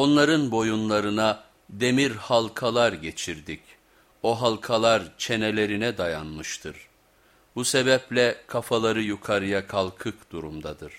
Onların boyunlarına demir halkalar geçirdik. O halkalar çenelerine dayanmıştır. Bu sebeple kafaları yukarıya kalkık durumdadır.